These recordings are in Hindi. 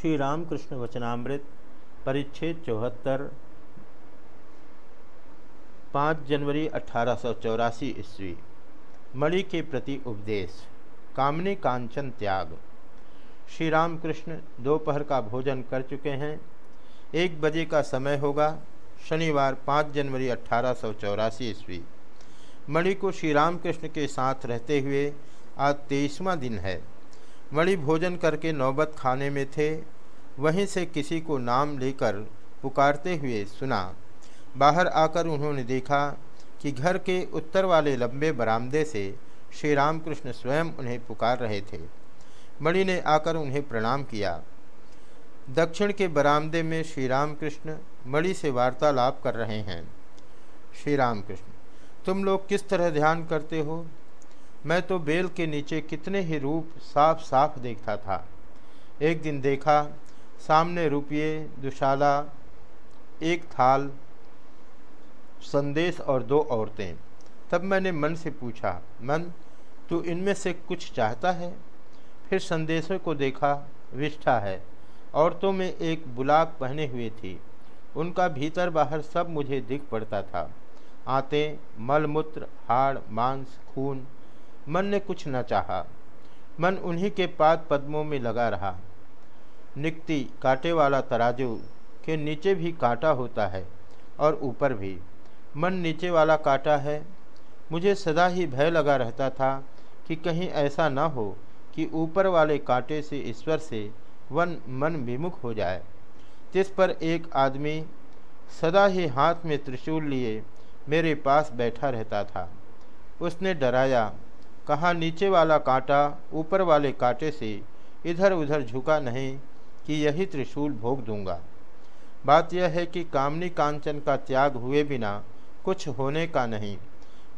श्री रामकृष्ण वचनामृत, परिच्छेद चौहत्तर, पाँच जनवरी अठारह सौ चौरासी ईस्वी। मणि के प्रति उपदेश, कामने कांचन त्याग। श्री रामकृष्ण दोपहर का भोजन कर चुके हैं। एक बजे का समय होगा, शनिवार पाँच जनवरी अठारह सौ चौरासी ईस्वी। मणि को श्री रामकृष्ण के साथ रहते हुए आज तेईसवां दिन है। मणि भोजन करके नौबत खाने में थे। वहीं से किसी को नाम लेकर पुकारते हुए सुना। बाहर आकर उन्होंने देखा कि घर के उत्तर वाले लंबे बरामदे से श्री रामकृष्ण स्वयं उन्हें पुकार रहे थे। मणि ने आकर उन्हें प्रणाम किया। दक्षिण के बरामदे में श्री रामकृष्ण मणि से वार्तालाप कर रहे हैं। श्री रामकृष्ण, तुम लोग किस तरह ध्यान करते हो? मैं तो बेल के नीचे कितने ही रूप साफ़ साफ़ देखता था। एक दिन देखा, सामने रुपये, दुशाला, एक थाल, संदेश और दो औरतें। तब मैंने मन से पूछा, मन, तू इनमें से कुछ चाहता है? फिर संदेशों को देखा, विष्ठा है, औरतों में एक बुलाक पहने हुए थी। उनका भीतर बाहर सब मुझे दिख पड़ता था। आते, मलमूत्र, हाड़, मांस, खून मन ने कुछ न चाहा। मन उन्हीं के पाद पद्मों में लगा रहा। निकती कांटे वाला तराजू के नीचे भी कांटा होता है और ऊपर भी। मन नीचे वाला कांटा है। मुझे सदा ही भय लगा रहता था कि कहीं ऐसा न हो कि ऊपर वाले कांटे से ईश्वर से वन मन विमुख हो जाए। जिस पर एक आदमी सदा ही हाथ में त्रिशूल लिए मेरे पास बैठा रहता था। उसने डराया कहा नीचे वाला कांटा ऊपर वाले कांटे से इधर उधर झुका नहीं कि यही त्रिशूल भोग दूँगा। बात यह है कि कामनी कांचन का त्याग हुए बिना कुछ होने का नहीं।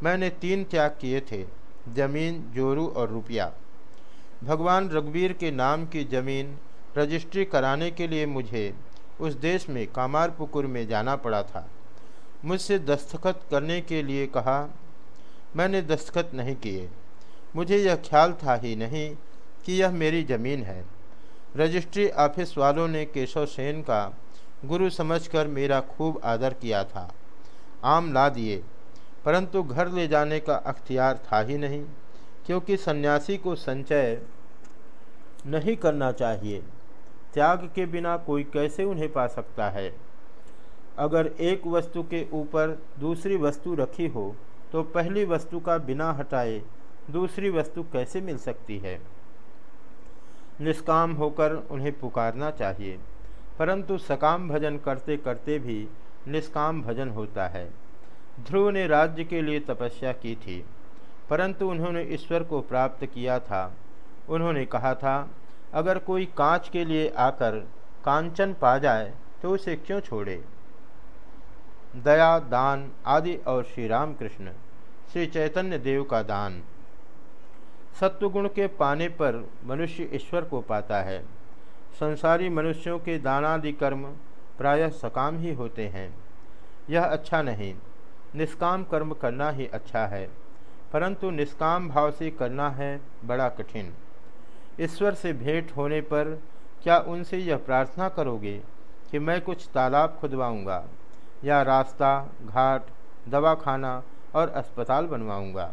मैंने तीन त्याग किए थे, ज़मीन, जोरू और रुपया। भगवान रघुवीर के नाम की ज़मीन रजिस्ट्री कराने के लिए मुझे उस देश में कामारपुकुर में जाना पड़ा था। मुझसे दस्तखत करने के लिए कहा, मैंने दस्तखत नहीं किए। मुझे यह ख्याल था ही नहीं कि यह मेरी ज़मीन है। रजिस्ट्री ऑफ़िस वालों ने केशव सेन का गुरु समझकर मेरा खूब आदर किया था। आम ला दिए, परंतु घर ले जाने का अख्तियार था ही नहीं, क्योंकि सन्यासी को संचय नहीं करना चाहिए। त्याग के बिना कोई कैसे उन्हें पा सकता है? अगर एक वस्तु के ऊपर दूसरी वस्तु रखी हो तो पहली वस्तु का बिना हटाए दूसरी वस्तु कैसे मिल सकती है? निष्काम होकर उन्हें पुकारना चाहिए। परंतु सकाम भजन करते करते भी निष्काम भजन होता है। ध्रुव ने राज्य के लिए तपस्या की थी, परंतु उन्होंने ईश्वर को प्राप्त किया था। उन्होंने कहा था, अगर कोई कांच के लिए आकर कांचन पा जाए तो उसे क्यों छोड़े? दया, दान आदि और श्री राम कृष्ण श्री चैतन्य देव का दान। सत्वगुण के पाने पर मनुष्य ईश्वर को पाता है। संसारी मनुष्यों के दानादि कर्म प्रायः सकाम ही होते हैं। यह अच्छा नहीं। निष्काम कर्म करना ही अच्छा है, परंतु निष्काम भाव से करना है बड़ा कठिन। ईश्वर से भेंट होने पर क्या उनसे यह प्रार्थना करोगे कि मैं कुछ तालाब खुदवाऊँगा या रास्ता, घाट, दवाखाना और अस्पताल बनवाऊँगा?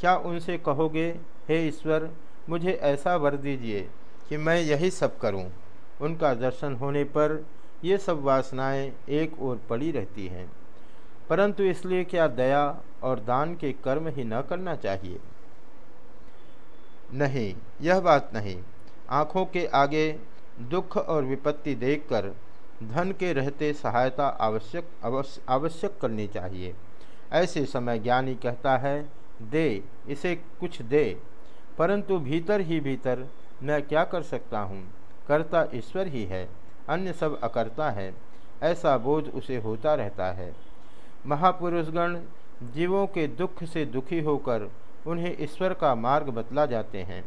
क्या उनसे कहोगे हे ईश्वर, मुझे ऐसा वर दीजिए कि मैं यही सब करूँ। उनका दर्शन होने पर ये सब वासनाएँ एक ओर पड़ी रहती हैं। परंतु इसलिए क्या दया और दान के कर्म ही न करना चाहिए? नहीं, यह बात नहीं। आँखों के आगे दुख और विपत्ति देखकर धन के रहते सहायता आवश्यक, अवश्य, आवश्यक करनी चाहिए। ऐसे समय ज्ञानी कहता है, दे, इसे कुछ दे। परंतु भीतर ही भीतर मैं क्या कर सकता हूँ? करता ईश्वर ही है, अन्य सब अकर्ता है, ऐसा बोध उसे होता रहता है। महापुरुषगण जीवों के दुख से दुखी होकर उन्हें ईश्वर का मार्ग बतला जाते हैं।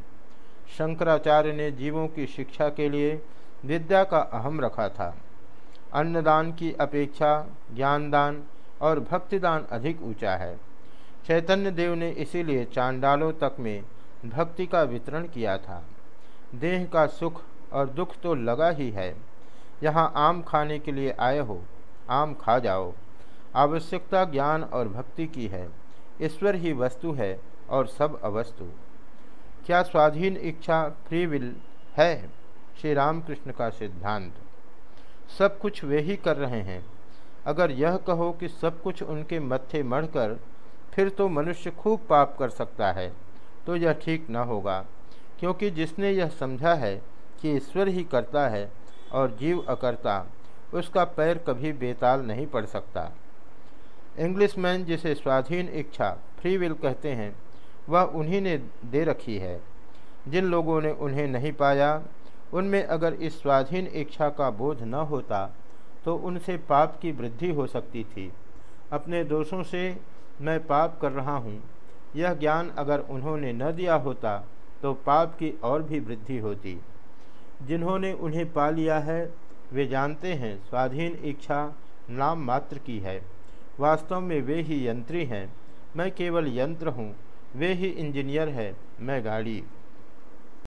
शंकराचार्य ने जीवों की शिक्षा के लिए विद्या का अहम रखा था। अन्नदान की अपेक्षा ज्ञानदान और भक्तिदान अधिक ऊँचा है। चैतन्य देव ने इसीलिए चांडालों तक में भक्ति का वितरण किया था। देह का सुख और दुख तो लगा ही है। यहाँ आम खाने के लिए आए हो, आम खा जाओ। आवश्यकता ज्ञान और भक्ति की है। ईश्वर ही वस्तु है और सब अवस्तु। क्या स्वाधीन इच्छा फ्री विल है? श्री रामकृष्ण का सिद्धांत। सब कुछ वे ही कर रहे हैं। अगर यह कहो कि सब कुछ उनके मत्थे मढ़कर, फिर तो मनुष्य खूब पाप कर सकता है। तो यह ठीक न होगा, क्योंकि जिसने यह समझा है कि ईश्वर ही करता है और जीव अकर्ता, उसका पैर कभी बेताल नहीं पड़ सकता। इंग्लिशमैन जिसे स्वाधीन इच्छा फ्री विल कहते हैं, वह उन्हीं ने दे रखी है। जिन लोगों ने उन्हें नहीं पाया, उनमें अगर इस स्वाधीन इच्छा का बोध न होता तो उनसे पाप की वृद्धि हो सकती थी। अपने दोषों से मैं पाप कर रहा हूँ यह ज्ञान अगर उन्होंने न दिया होता तो पाप की और भी वृद्धि होती। जिन्होंने उन्हें पा लिया है, वे जानते हैं, स्वाधीन इच्छा नाम मात्र की है। वास्तव में वे ही यंत्री हैं। मैं केवल यंत्र हूँ, वे ही इंजीनियर है, मैं गाड़ी।